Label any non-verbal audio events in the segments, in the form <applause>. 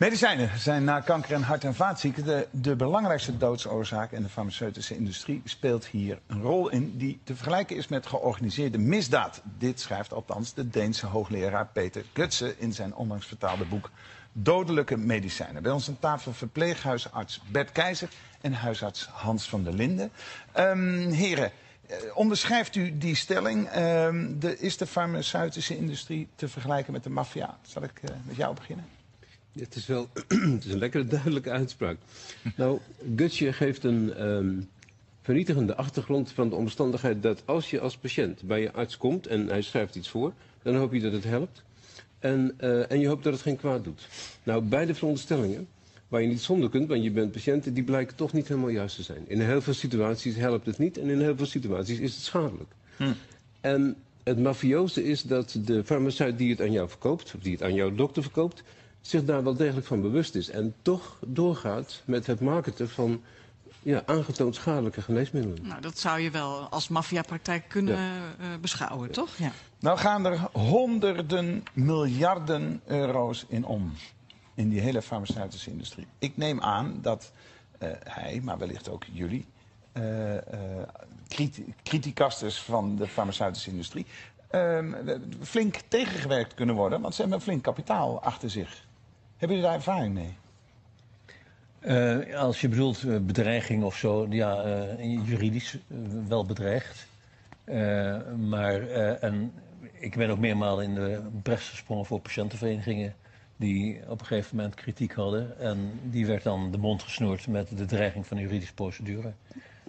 Medicijnen zijn na kanker en hart- en vaatziekten de, de belangrijkste doodsoorzaak. En de farmaceutische industrie speelt hier een rol in die te vergelijken is met georganiseerde misdaad. Dit schrijft althans de Deense hoogleraar Peter Gutsen in zijn onlangs vertaalde boek Dodelijke Medicijnen. Bij ons aan tafel verpleeghuisarts Bert Keizer en huisarts Hans van der Linden. Um, heren, eh, onderschrijft u die stelling? Um, de, is de farmaceutische industrie te vergelijken met de maffia? Zal ik uh, met jou beginnen? Het is wel <clears throat> het is een lekkere duidelijke uitspraak. nou, Gutsje geeft een um, vernietigende achtergrond van de omstandigheid dat als je als patiënt bij je arts komt en hij schrijft iets voor, dan hoop je dat het helpt. En, uh, en je hoopt dat het geen kwaad doet. Nou, beide veronderstellingen, waar je niet zonder kunt, want je bent patiënt, die blijken toch niet helemaal juist te zijn. In heel veel situaties helpt het niet en in heel veel situaties is het schadelijk. Hm. En het mafioze is dat de farmaceut die het aan jou verkoopt, of die het aan jouw dokter verkoopt, zich daar wel degelijk van bewust is. En toch doorgaat met het marketen van ja, aangetoond schadelijke geneesmiddelen. Nou, dat zou je wel als maffiapraktijk kunnen ja. uh, beschouwen, ja. toch? Ja. Nou gaan er honderden miljarden euro's in om. In die hele farmaceutische industrie. Ik neem aan dat uh, hij, maar wellicht ook jullie, uh, criticasters van de farmaceutische industrie, ehm, flink tegengewerkt kunnen worden. Want ze hebben een flink kapitaal achter zich. Hebben jullie daar ervaring mee? Uh, als je bedoelt uh, bedreiging of zo, ja, uh, juridisch wel bedreigd. maar en ik ben ook meermalen in de bres gesprongen voor patiëntenverenigingen die op een gegeven moment kritiek hadden. En die werd dan de mond gesnoerd met de dreiging van een juridische procedure.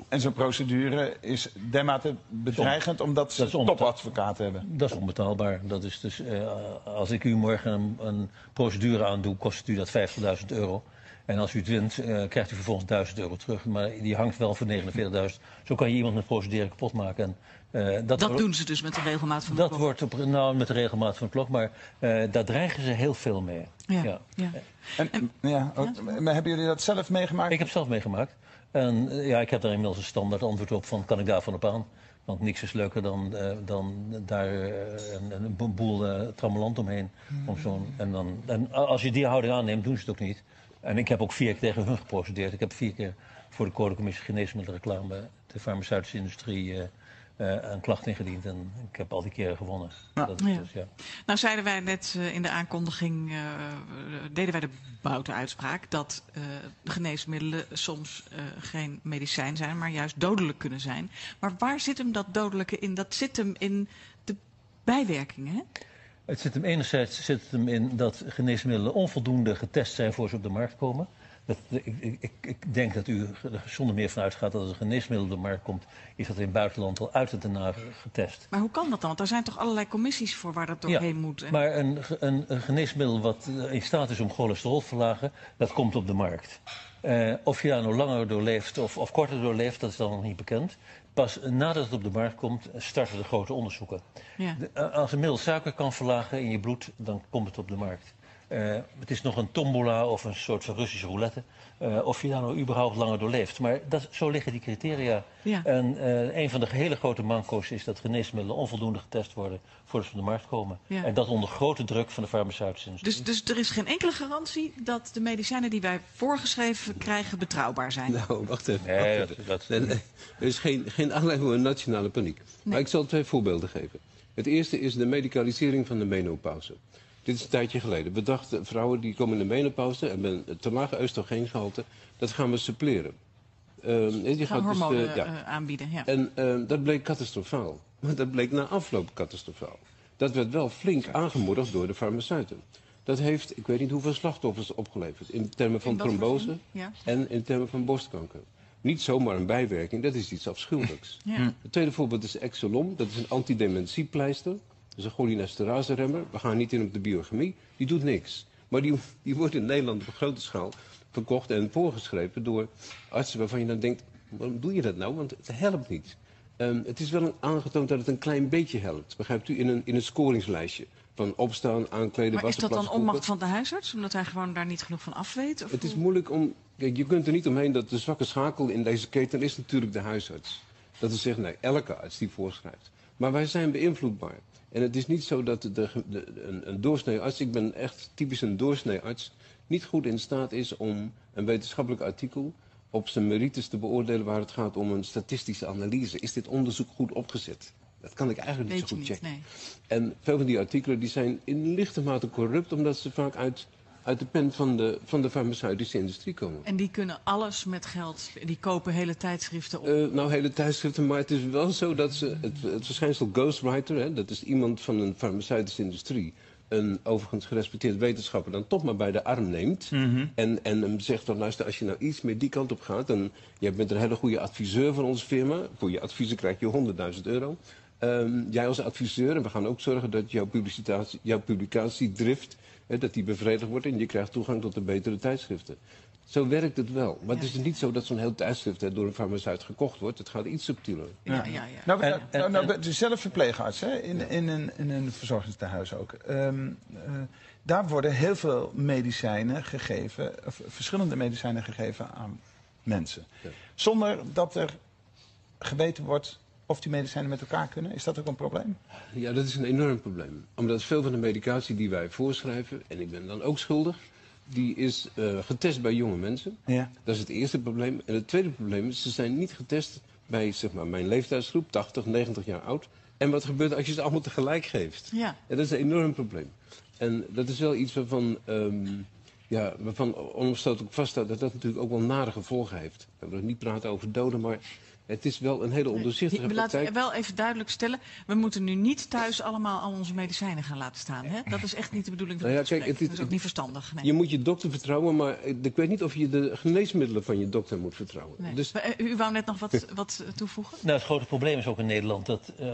En zo'n procedure is dermate bedreigend omdat ze topadvocaten hebben? Dat is onbetaalbaar. Dat is dus, uh, als ik u morgen een, een procedure aandoe, kost u dat 50.000 euro. En als u het wint, uh, krijgt u vervolgens 1000 euro terug. Maar die hangt wel voor 49.000. Zo kan je iemand met procedure kapot maken. En, uh, dat dat doen ze dus met de regelmaat van de dat klok? wordt op, nou, met de regelmaat van de klok, maar uh, daar dreigen ze heel veel mee. Ja. ja. ja. En, en, ja, ja. Maar hebben jullie dat zelf meegemaakt? Ik heb zelf meegemaakt. En ja, ik heb daar inmiddels een standaard antwoord op van kan ik daarvan op aan. Want niks is leuker dan, uh, dan daar uh, een, een, boel uh, trammeland omheen. Mm. Om zo'n, en, dan, en als je die houding aanneemt, doen ze het ook niet. En ik heb ook vier keer tegen hun geprocedeerd. Ik heb vier keer voor de Codecommissie Geneesmiddelenreclame de farmaceutische industrie uh, een klacht ingediend. En ik heb al die keren gewonnen. Ja. Dat, ja. Dus, ja. Nou zeiden wij net uh, in de aankondiging, uh, deden wij de boute uitspraak... dat de geneesmiddelen soms geen medicijn zijn, maar juist dodelijk kunnen zijn. Maar waar zit hem dat dodelijke in? Dat zit hem in de bijwerkingen, hè? Het zit hem enerzijds zit het hem in dat geneesmiddelen onvoldoende getest zijn voor ze op de markt komen. Dat, ik, ik, ik, denk dat u er zonder meer van uitgaat dat als een geneesmiddel op de markt komt, is dat in het buitenland al uit het daarna getest. Maar hoe kan dat dan? Want er zijn toch allerlei commissies voor waar dat doorheen ja, moet? En... Maar een, een, een, geneesmiddel wat in staat is om cholesterol te verlagen, dat komt op de markt. Uh, of je daar nou langer door leeft of, of korter door leeft, dat is dan nog niet bekend. Pas nadat het op de markt komt, starten de grote onderzoeken. Ja. De, als een middel suiker kan verlagen in je bloed, dan komt het op de markt. Uh, het is nog een tombola of een soort van Russische roulette. Uh, of je daar nou überhaupt langer door leeft. Maar dat, zo liggen die criteria. Ja. En uh, een van de hele grote manco's is dat geneesmiddelen onvoldoende getest worden voordat ze op de markt komen. Ja. En dat onder grote druk van de farmaceutische industrie. Dus, dus er is geen enkele garantie dat de medicijnen die wij voorgeschreven krijgen betrouwbaar zijn? Nou, wacht even. Nee, wacht dat, even. dat, nee, nee. Er is geen, geen aanleiding voor een nationale paniek. Nee. Maar ik zal twee voorbeelden geven. Het eerste is de medicalisering van de menopauze. Dit is een tijdje geleden. We dachten, vrouwen die komen in de menopauze en met een te lage oestrogeengehalte, dat gaan we suppleren. Uh, die gaat hormonen dus, uh, ja. uh, aanbieden, ja. En uh, dat bleek catastrofaal. <laughs> Maar dat bleek na afloop catastrofaal. Dat werd wel flink aangemoedigd door de farmaceuten. Dat heeft, ik weet niet hoeveel slachtoffers opgeleverd. In termen van in trombose ja. en in termen van borstkanker. Niet zomaar een bijwerking, dat is iets afschuwelijks. Ja. Het tweede voorbeeld is Exolom. Dat is een antidementiepleister. Dat is een cholinesterase-remmer. We gaan niet in op de biochemie. Die doet niks. Maar die, die wordt in Nederland op grote schaal verkocht en voorgeschreven door artsen waarvan je dan denkt, waarom doe je dat nou? Want het helpt niet. Um, het is wel aangetoond dat het een klein beetje helpt. Begrijpt u? In een, in een scoringslijstje. Van opstaan, aankleden, Maar is dat dan onmacht van de huisarts? Omdat hij gewoon daar niet genoeg van af weet? Of Het is moeilijk om... Kijk, je kunt er niet omheen dat de zwakke schakel in deze keten is natuurlijk de huisarts. Dat is zeggen, nee, elke arts die voorschrijft. Maar wij zijn beïnvloedbaar. En het is niet zo dat de, de, een, een doorsnee arts, ik ben echt typisch een doorsnee arts, niet goed in staat is om een wetenschappelijk artikel op zijn merites te beoordelen waar het gaat om een statistische analyse. Is dit onderzoek goed opgezet? Dat kan ik eigenlijk niet zo goed niet, checken. nee. En veel van die artikelen die zijn in lichte mate corrupt, omdat ze vaak uit, uit de pen van de, van de farmaceutische industrie komen. En die kunnen alles met geld. Die kopen hele tijdschriften op. Eh, nou, hele tijdschriften, maar het is wel zo dat ze het, het verschijnsel ghostwriter, hè, dat is iemand van een farmaceutische industrie, een overigens gerespecteerd wetenschapper, dan toch maar bij de arm neemt. en, en hem zegt van, luister, als je nou iets meer die kant op gaat, en jij bent een hele goede adviseur van onze firma, voor je adviezen krijg je 100.000 euro. Ehm, jij als adviseur, en we gaan ook zorgen dat jouw, publicitatie, jouw publicatiedrift, dat die bevredigd wordt en je krijgt toegang tot de betere tijdschriften. Zo werkt het wel. Maar het is niet zo dat zo'n heel tijdschrift hè, door een farmaceut gekocht wordt. Het gaat iets subtieler. ja, ja, ja. Nou, En- nou, en- nou, nou, zelf verpleegarts hè? In, in, een, in een verzorgingstehuis ook. Ehm, eh, daar worden heel veel medicijnen gegeven, of verschillende medicijnen gegeven aan mensen. Ja. Zonder dat er geweten wordt of die medicijnen met elkaar kunnen. Is dat ook een probleem? Ja, dat is een enorm probleem. Omdat veel van de medicatie die wij voorschrijven, en ik ben dan ook schuldig, die is eh, getest bij jonge mensen. Ja. Dat is het eerste probleem. En het tweede probleem is, ze zijn niet getest bij zeg maar, mijn leeftijdsgroep, 80, 90 jaar oud. En wat gebeurt als je ze allemaal tegelijk geeft? Ja. Ja, dat is een enorm probleem. En dat is wel iets waarvan, ehm ja, waarvan onomstotelijk vaststaat dat dat natuurlijk ook wel nare gevolgen heeft. We willen niet praten over doden, maar het is wel een hele onderzichtige We laten praktijk. wel even duidelijk stellen. We moeten nu niet thuis allemaal al onze medicijnen gaan laten staan. Hè? Dat is echt niet de bedoeling van Nou ja, kijk, het is- dat is ook niet verstandig. Nee. Je moet je dokter vertrouwen, maar ik weet niet of je de geneesmiddelen van je dokter moet vertrouwen. Nee. Dus Maar, eh, U wou net nog wat, <laughs> wat toevoegen? Nou, het grote probleem is ook in Nederland dat uh,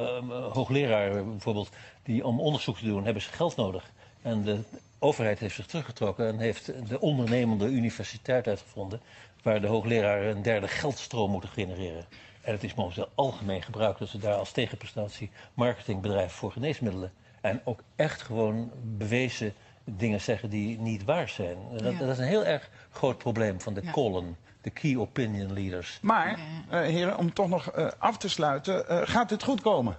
hoogleraren bijvoorbeeld, die om onderzoek te doen, hebben ze geld nodig. En de overheid heeft zich teruggetrokken en heeft de ondernemende universiteit uitgevonden, waar de hoogleraren een derde geldstroom moeten genereren. En het is momenteel algemeen gebruik dat ze daar als tegenprestatie marketingbedrijven voor geneesmiddelen. En ook echt gewoon bewezen dingen zeggen die niet waar zijn. Dat, Ja. dat is een heel erg groot probleem van de Ja. column, de key opinion leaders. Maar, eh, heren, om toch nog eh, af te sluiten, eh, gaat dit goed komen?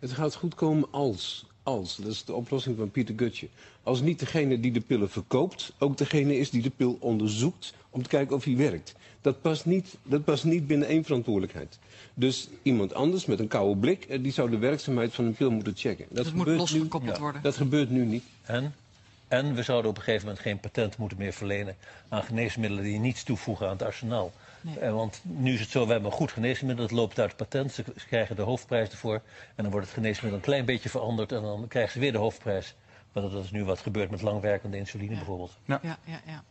het gaat goed komen als, als, dat is de oplossing van Pieter Gutje. Als niet degene die de pillen verkoopt, ook degene is die de pil onderzoekt om te kijken of hij werkt. Dat past niet, dat past niet binnen één verantwoordelijkheid. Dus iemand anders met een koude blik, eh, die zou de werkzaamheid van een pil moeten checken. Dat, moet gebeurt nu, losgekoppeld ja. worden. dat gebeurt nu niet. En, en we zouden op een gegeven moment geen patent moeten meer verlenen aan geneesmiddelen die niets toevoegen aan het arsenaal. Nee. Eh, want nu is het zo, we hebben een goed geneesmiddel, het loopt uit het patent, ze ze krijgen de hoofdprijs ervoor. En dan wordt het geneesmiddel een klein beetje veranderd en dan krijgen ze weer de hoofdprijs. Maar dat is nu wat gebeurt met langwerkende insuline Ja. bijvoorbeeld. Ja, ja, ja.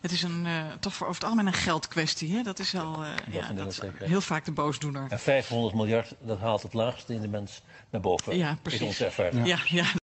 Het is een, eh, toch voor over het algemeen een geldkwestie. Hè? Dat is wel eh, ja, vinden dat is heel vaak de boosdoener. En 500 miljard, dat haalt het laagste in de mens naar boven. Ja, Is precies. onze ervaring. Ja, ja,